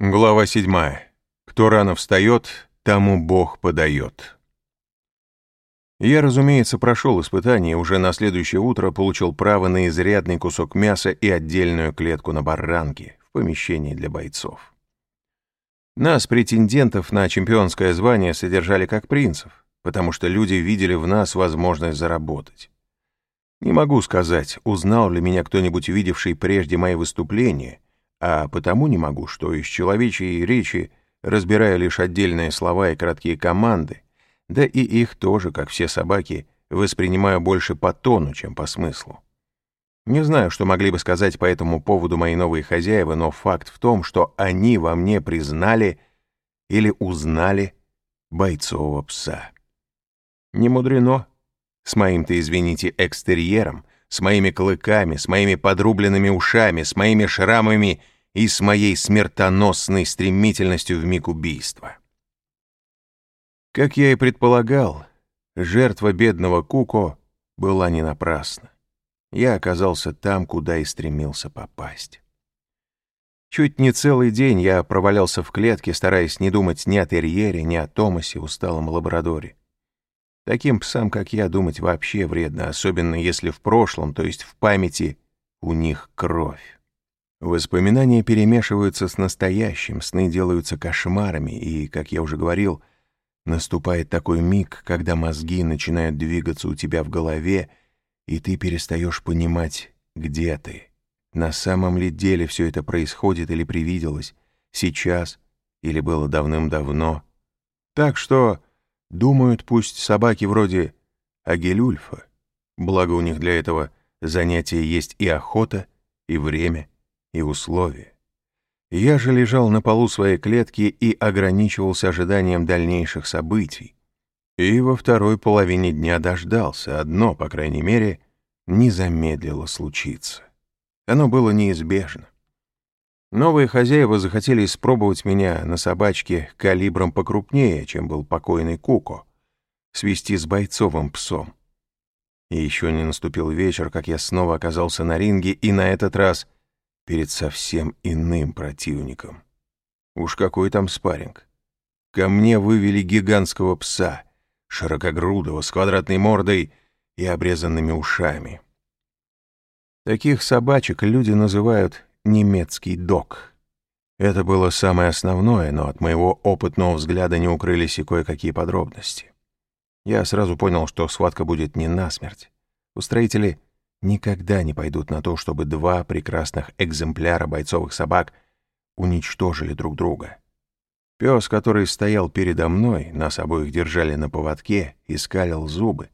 Глава 7. Кто рано встает, тому Бог подает. Я, разумеется, прошел испытание уже на следующее утро получил право на изрядный кусок мяса и отдельную клетку на баранке в помещении для бойцов. Нас, претендентов на чемпионское звание, содержали как принцев, потому что люди видели в нас возможность заработать. Не могу сказать, узнал ли меня кто-нибудь, видевший прежде мои выступления — а потому не могу, что из человечьей речи, разбирая лишь отдельные слова и краткие команды, да и их тоже, как все собаки, воспринимаю больше по тону, чем по смыслу. Не знаю, что могли бы сказать по этому поводу мои новые хозяева, но факт в том, что они во мне признали или узнали бойцового пса. Не мудрено. С моим-то, извините, экстерьером с моими клыками, с моими подрубленными ушами, с моими шрамами и с моей смертоносной стремительностью в миг убийства. Как я и предполагал, жертва бедного Куко была не напрасна. Я оказался там, куда и стремился попасть. Чуть не целый день я провалялся в клетке, стараясь не думать ни о терьере, ни о Томасе, усталом лабрадоре. Таким псам, как я, думать вообще вредно, особенно если в прошлом, то есть в памяти, у них кровь. Воспоминания перемешиваются с настоящим, сны делаются кошмарами, и, как я уже говорил, наступает такой миг, когда мозги начинают двигаться у тебя в голове, и ты перестаешь понимать, где ты. На самом ли деле все это происходит или привиделось, сейчас или было давным-давно. Так что Думают, пусть собаки вроде Агелюльфа, благо у них для этого занятия есть и охота, и время, и условия. Я же лежал на полу своей клетки и ограничивался ожиданием дальнейших событий. И во второй половине дня дождался, одно, по крайней мере, не замедлило случиться. Оно было неизбежно. Новые хозяева захотели испробовать меня на собачке калибром покрупнее, чем был покойный Куко, свести с бойцовым псом. И еще не наступил вечер, как я снова оказался на ринге, и на этот раз перед совсем иным противником. Уж какой там спарринг. Ко мне вывели гигантского пса, широкогрудого, с квадратной мордой и обрезанными ушами. Таких собачек люди называют немецкий док. Это было самое основное, но от моего опытного взгляда не укрылись и кое-какие подробности. Я сразу понял, что схватка будет не насмерть. Устроители никогда не пойдут на то, чтобы два прекрасных экземпляра бойцовых собак уничтожили друг друга. Пес, который стоял передо мной, нас обоих держали на поводке и скалил зубы,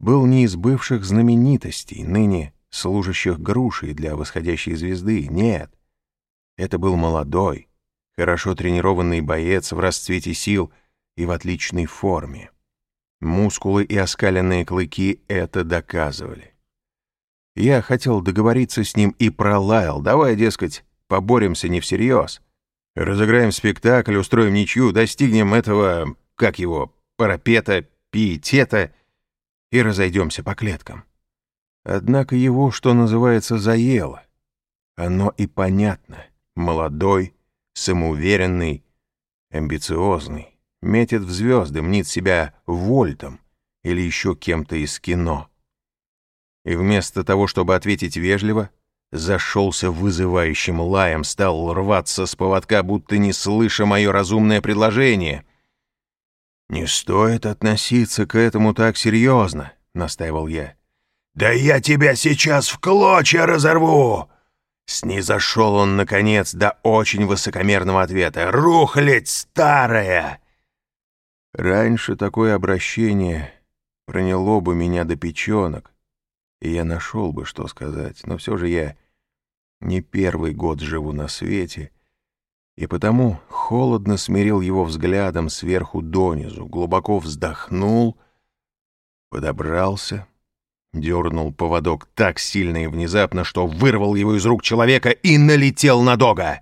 был не из бывших знаменитостей, ныне служащих грушей для восходящей звезды. Нет. Это был молодой, хорошо тренированный боец в расцвете сил и в отличной форме. Мускулы и оскаленные клыки это доказывали. Я хотел договориться с ним и пролаял. Давай, дескать, поборемся не всерьез. Разыграем спектакль, устроим ничью, достигнем этого, как его, парапета, пиетета и разойдемся по клеткам. Однако его, что называется, заело. Оно и понятно. Молодой, самоуверенный, амбициозный, метит в звезды, мнит себя Вольтом или еще кем-то из кино. И вместо того, чтобы ответить вежливо, зашелся вызывающим лаем, стал рваться с поводка, будто не слыша мое разумное предложение. «Не стоит относиться к этому так серьезно», — настаивал я. «Да я тебя сейчас в клочья разорву!» Снизошел он, наконец, до очень высокомерного ответа. «Рухлядь старая!» Раньше такое обращение проняло бы меня до печенок, и я нашел бы, что сказать, но все же я не первый год живу на свете, и потому холодно смирил его взглядом сверху донизу, глубоко вздохнул, подобрался — Дернул поводок так сильно и внезапно, что вырвал его из рук человека и налетел на дога.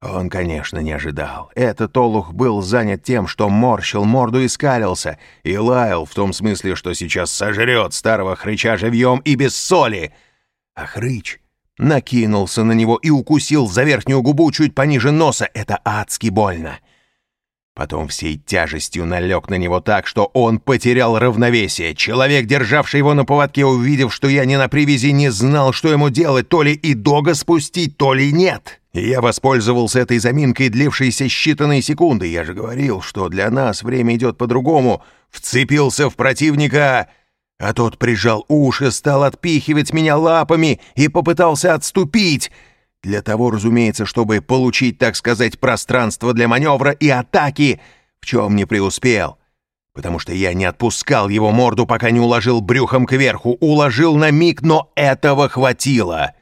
Он, конечно, не ожидал. Этот олух был занят тем, что морщил морду и скалился, и лаял в том смысле, что сейчас сожрет старого хрыча живьем и без соли. А хрыч накинулся на него и укусил за верхнюю губу чуть пониже носа. Это адски больно. Потом всей тяжестью налег на него так, что он потерял равновесие. Человек, державший его на поводке, увидев, что я не на привязи, не знал, что ему делать, то ли и дога спустить, то ли нет. И я воспользовался этой заминкой, длившейся считанные секунды. Я же говорил, что для нас время идет по-другому. Вцепился в противника, а тот прижал уши, стал отпихивать меня лапами и попытался отступить — для того, разумеется, чтобы получить, так сказать, пространство для маневра и атаки, в чем не преуспел. Потому что я не отпускал его морду, пока не уложил брюхом кверху. Уложил на миг, но этого хватило.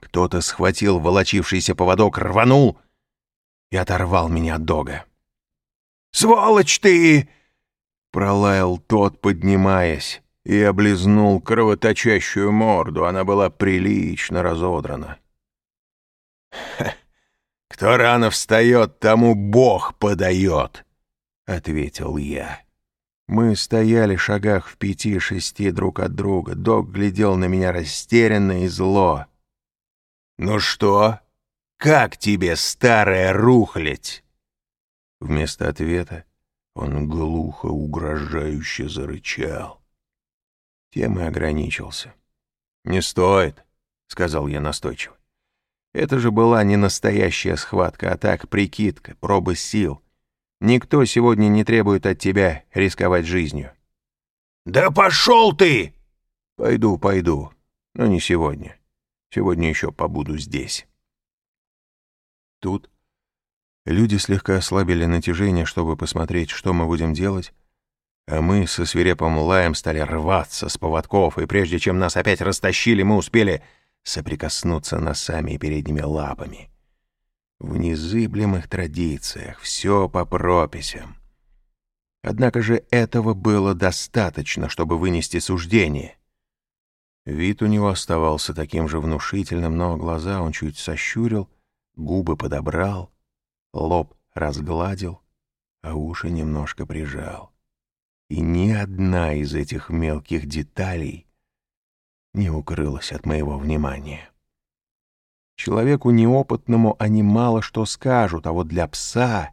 Кто-то схватил волочившийся поводок, рванул и оторвал меня от дога. «Сволочь ты!» — пролаял тот, поднимаясь, и облизнул кровоточащую морду. Она была прилично разодрана. «Кто рано встает, тому Бог подает», — ответил я. Мы стояли шагах в пяти-шести друг от друга. Док глядел на меня растерянно и зло. «Ну что? Как тебе, старая рухлядь?» Вместо ответа он глухо, угрожающе зарычал. Тем и ограничился. «Не стоит», — сказал я настойчиво. Это же была не настоящая схватка, а так прикидка, проба сил. Никто сегодня не требует от тебя рисковать жизнью. «Да пошел ты!» «Пойду, пойду, но не сегодня. Сегодня еще побуду здесь». Тут люди слегка ослабили натяжение, чтобы посмотреть, что мы будем делать, а мы со свирепым лаем стали рваться с поводков, и прежде чем нас опять растащили, мы успели соприкоснуться носами и передними лапами. В незыблемых традициях все по прописям. Однако же этого было достаточно, чтобы вынести суждение. Вид у него оставался таким же внушительным, но глаза он чуть сощурил, губы подобрал, лоб разгладил, а уши немножко прижал. И ни одна из этих мелких деталей не укрылось от моего внимания. Человеку неопытному они мало что скажут, а вот для пса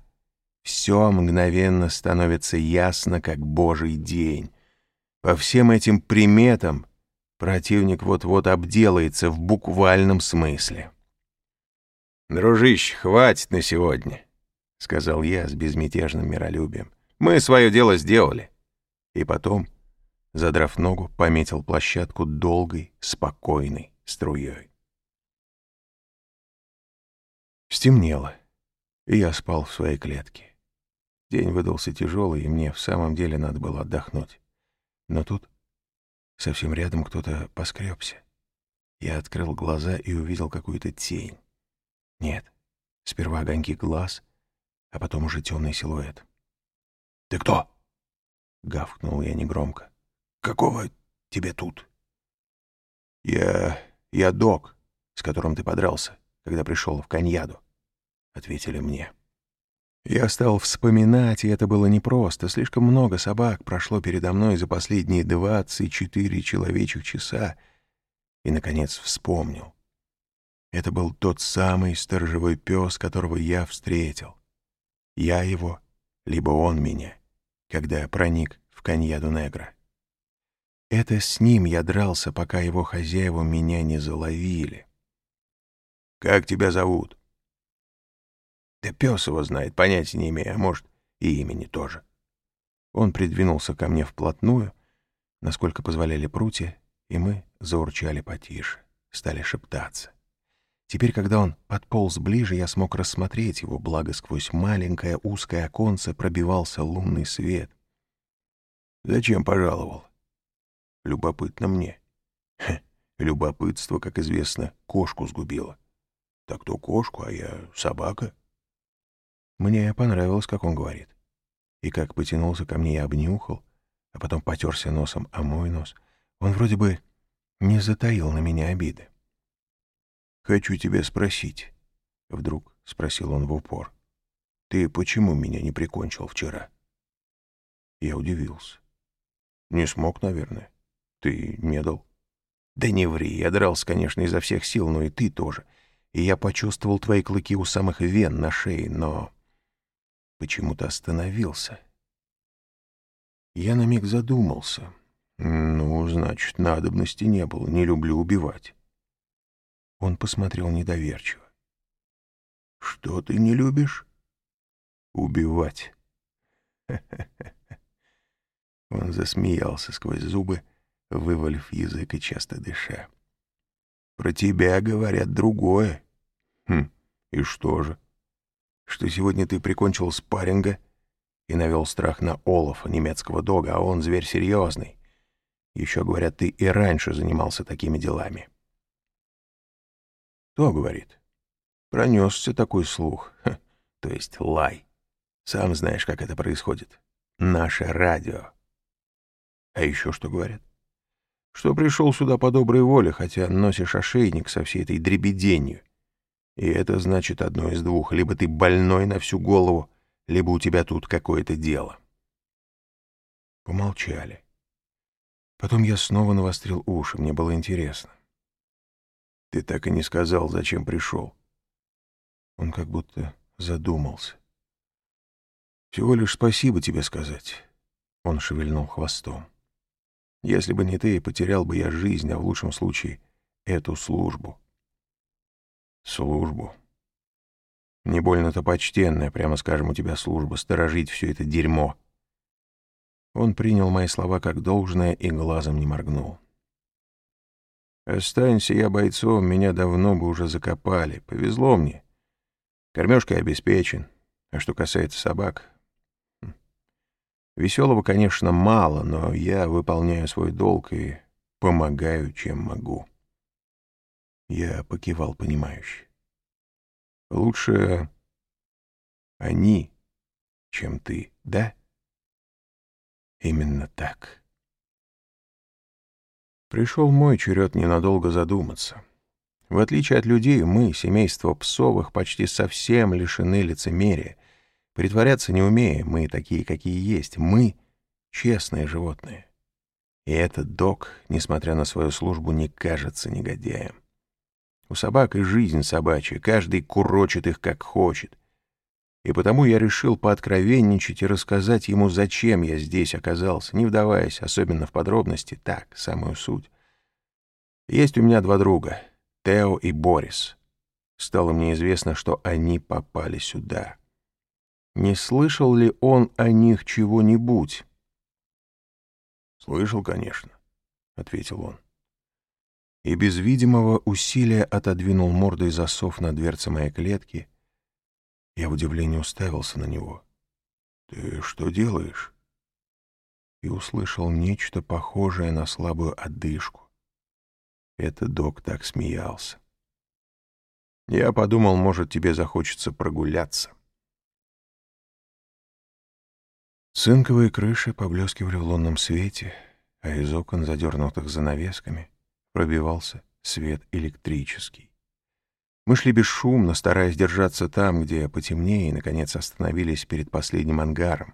все мгновенно становится ясно, как божий день. По всем этим приметам противник вот-вот обделается в буквальном смысле. «Дружище, хватит на сегодня», — сказал я с безмятежным миролюбием. «Мы свое дело сделали». И потом задрав ногу, пометил площадку долгой, спокойной струей. Стемнело, и я спал в своей клетке. День выдался тяжелый, и мне в самом деле надо было отдохнуть. Но тут совсем рядом кто-то поскребся. Я открыл глаза и увидел какую-то тень. Нет, сперва огоньки глаз, а потом уже темный силуэт. «Ты кто?» — гавкнул я негромко. Какого тебе тут? Я... я док, с которым ты подрался, когда пришел в Каньяду, — ответили мне. Я стал вспоминать, и это было непросто. Слишком много собак прошло передо мной за последние двадцать четыре человечьих часа. И, наконец, вспомнил. Это был тот самый сторожевой пес, которого я встретил. Я его, либо он меня, когда проник в Каньяду Негра. Это с ним я дрался, пока его хозяева меня не заловили. «Как тебя зовут?» «Да пес его знает, понятия не имею, а может, и имени тоже». Он придвинулся ко мне вплотную, насколько позволяли прутья, и мы заурчали потише, стали шептаться. Теперь, когда он подполз ближе, я смог рассмотреть его, благо сквозь маленькое узкое оконце пробивался лунный свет. «Зачем пожаловал?» Любопытно мне. Хе, любопытство, как известно, кошку сгубило. Так то кошку, а я собака. Мне понравилось, как он говорит. И как потянулся ко мне и обнюхал, а потом потерся носом о мой нос. Он вроде бы не затаил на меня обиды. «Хочу тебя спросить», — вдруг спросил он в упор. «Ты почему меня не прикончил вчера?» Я удивился. Не смог, наверное. Ты не дал. Да не ври, я дрался, конечно, изо всех сил, но и ты тоже. И я почувствовал твои клыки у самых вен на шее, но почему-то остановился. Я на миг задумался. Ну, значит, надобности не было, не люблю убивать. Он посмотрел недоверчиво. «Что ты не любишь?» «Убивать». Он засмеялся сквозь зубы, вывалив язык и часто дыша. «Про тебя говорят другое». «Хм, и что же? Что сегодня ты прикончил спарринга и навел страх на Олафа, немецкого дога, а он зверь серьезный. Еще, говорят, ты и раньше занимался такими делами». «Кто говорит?» «Пронесся такой слух, Ха, то есть лай. Сам знаешь, как это происходит. Наше радио». «А еще что говорят?» Что пришел сюда по доброй воле, хотя носишь ошейник со всей этой дребеденью. И это значит одно из двух. Либо ты больной на всю голову, либо у тебя тут какое-то дело. Помолчали. Потом я снова навострил уши, мне было интересно. Ты так и не сказал, зачем пришел. Он как будто задумался. Всего лишь спасибо тебе сказать. Он шевельнул хвостом. Если бы не ты, потерял бы я жизнь, а в лучшем случае эту службу. Службу. Не больно-то почтенная, прямо скажем, у тебя служба, сторожить все это дерьмо. Он принял мои слова как должное и глазом не моргнул. Останься я бойцом, меня давно бы уже закопали. Повезло мне. Кормежкой обеспечен. А что касается собак, Веселого, конечно, мало, но я выполняю свой долг и помогаю, чем могу. Я покивал понимающе. Лучше они, чем ты, да? Именно так. Пришел мой черед ненадолго задуматься. В отличие от людей, мы, семейство Псовых, почти совсем лишены лицемерия — Притворяться не умеем, мы такие, какие есть. Мы — честные животные. И этот док, несмотря на свою службу, не кажется негодяем. У собак и жизнь собачья, каждый курочит их как хочет. И потому я решил пооткровенничать и рассказать ему, зачем я здесь оказался, не вдаваясь особенно в подробности, так, самую суть. Есть у меня два друга, Тео и Борис. Стало мне известно, что они попали сюда. Не слышал ли он о них чего-нибудь? «Слышал, конечно», — ответил он. И без видимого усилия отодвинул мордой засов на дверце моей клетки. Я в удивлении уставился на него. «Ты что делаешь?» И услышал нечто похожее на слабую одышку. Это док так смеялся. Я подумал, может, тебе захочется прогуляться. Цинковые крыши поблескивали в лунном свете, а из окон, задернутых занавесками, пробивался свет электрический. Мы шли бесшумно, стараясь держаться там, где потемнее, и, наконец, остановились перед последним ангаром.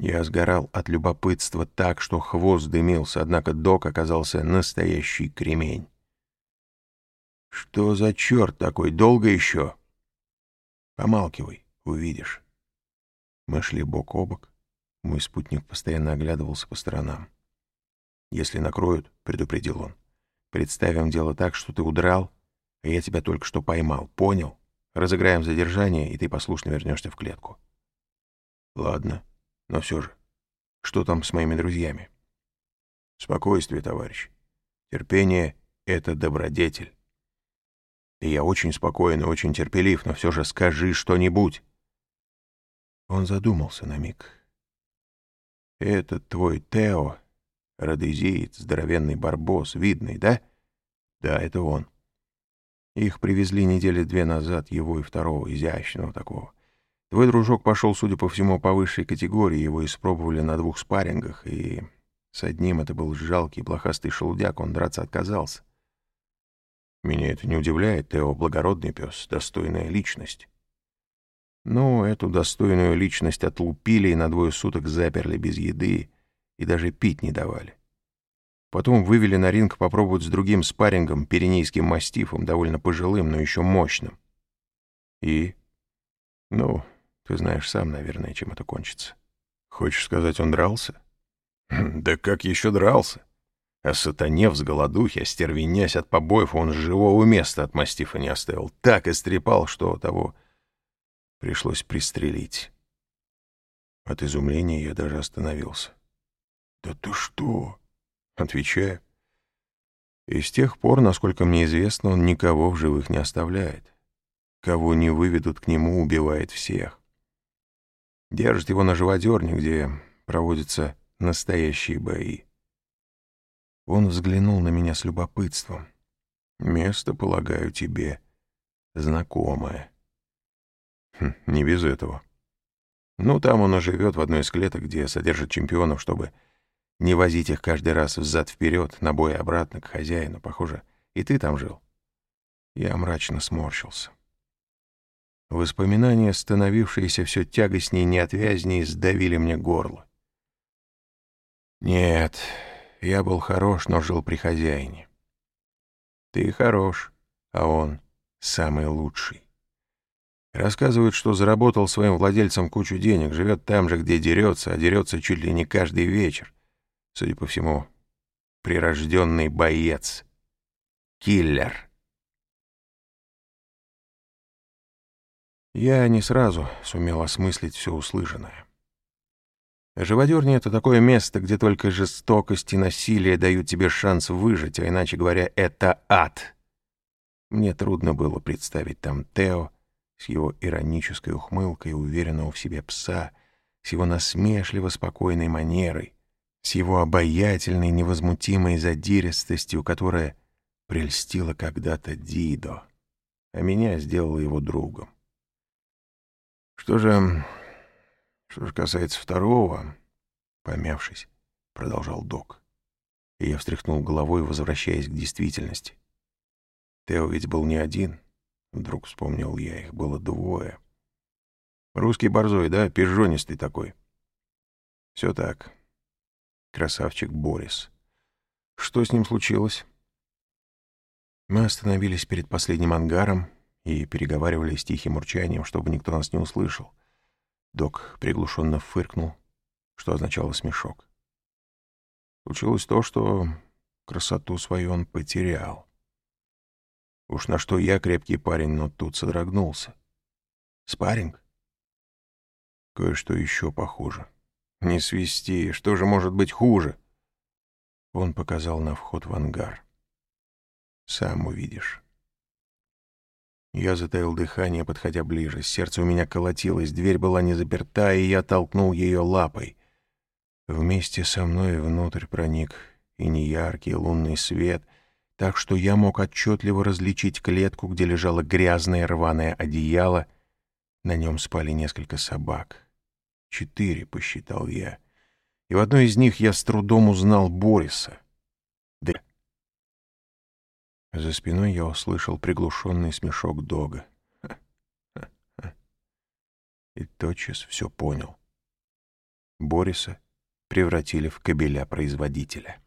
Я сгорал от любопытства так, что хвост дымился, однако док оказался настоящий кремень. «Что за черт такой? Долго еще?» «Помалкивай, увидишь». Мы шли бок о бок. Мой спутник постоянно оглядывался по сторонам. «Если накроют», — предупредил он, — «представим дело так, что ты удрал, а я тебя только что поймал. Понял? Разыграем задержание, и ты послушно вернешься в клетку». «Ладно, но все же, что там с моими друзьями?» «Спокойствие, товарищ. Терпение — это добродетель. И я очень спокоен и очень терпелив, но все же скажи что-нибудь». Он задумался на миг. «Этот твой Тео, родезиец, здоровенный барбос, видный, да?» «Да, это он. Их привезли недели две назад, его и второго, изящного такого. Твой дружок пошел, судя по всему, по высшей категории, его испробовали на двух спаррингах, и с одним это был жалкий, блохастый шелудяк, он драться отказался. Меня это не удивляет, Тео — благородный пес, достойная личность. Ну, эту достойную личность отлупили и на двое суток заперли без еды и даже пить не давали. Потом вывели на ринг попробовать с другим спаррингом, пиренейским мастифом, довольно пожилым, но еще мощным. И? Ну, ты знаешь сам, наверное, чем это кончится. Хочешь сказать, он дрался? Хм, да как еще дрался? А сатанев с голодухи, остервенясь от побоев, он живого места от мастифа не оставил. Так истрепал, что того пришлось пристрелить. От изумления я даже остановился. «Да ты что?» Отвечаю. И с тех пор, насколько мне известно, он никого в живых не оставляет. Кого не выведут к нему, убивает всех. Держит его на живодерне, где проводятся настоящие бои. Он взглянул на меня с любопытством. Место, полагаю, тебе знакомое. Хм, не без этого. Ну, там он и живет в одной из клеток, где содержат чемпионов, чтобы не возить их каждый раз взад-вперед, на бой обратно к хозяину. Похоже, и ты там жил. Я мрачно сморщился. Воспоминания, становившиеся все тягостнее и неотвязнее, сдавили мне горло. Нет, я был хорош, но жил при хозяине. Ты хорош, а он самый лучший. Рассказывают, что заработал своим владельцам кучу денег, живет там же, где дерется, а дерется чуть ли не каждый вечер. Судя по всему, прирожденный боец. Киллер. Я не сразу сумел осмыслить все услышанное. Живодерня — это такое место, где только жестокость и насилие дают тебе шанс выжить, а иначе говоря, это ад. Мне трудно было представить там Тео с его иронической ухмылкой уверенного в себе пса, с его насмешливо спокойной манерой, с его обаятельной, невозмутимой задиристостью, которая прельстила когда-то Дидо, а меня сделала его другом. Что же, что же касается второго, помявшись, продолжал док, и я встряхнул головой, возвращаясь к действительности. Тео ведь был не один, вдруг вспомнил я, их было двое. Русский борзой, да, пижонистый такой. Все так. Красавчик Борис. Что с ним случилось? Мы остановились перед последним ангаром и переговаривались тихим урчанием, чтобы никто нас не услышал. Док приглушенно фыркнул, что означало смешок. Случилось то, что красоту свою он потерял. Уж на что я крепкий парень, но тут содрогнулся. Спарринг? Кое-что еще похоже. «Не свисти, что же может быть хуже?» Он показал на вход в ангар. «Сам увидишь». Я затаил дыхание, подходя ближе. Сердце у меня колотилось, дверь была не заперта, и я толкнул ее лапой. Вместе со мной внутрь проник и неяркий лунный свет, так что я мог отчетливо различить клетку, где лежало грязное рваное одеяло. На нем спали несколько собак. Четыре, посчитал я. И в одной из них я с трудом узнал Бориса. Да. За спиной я услышал приглушенный смешок Дога. И тотчас все понял. Бориса превратили в кабеля производителя.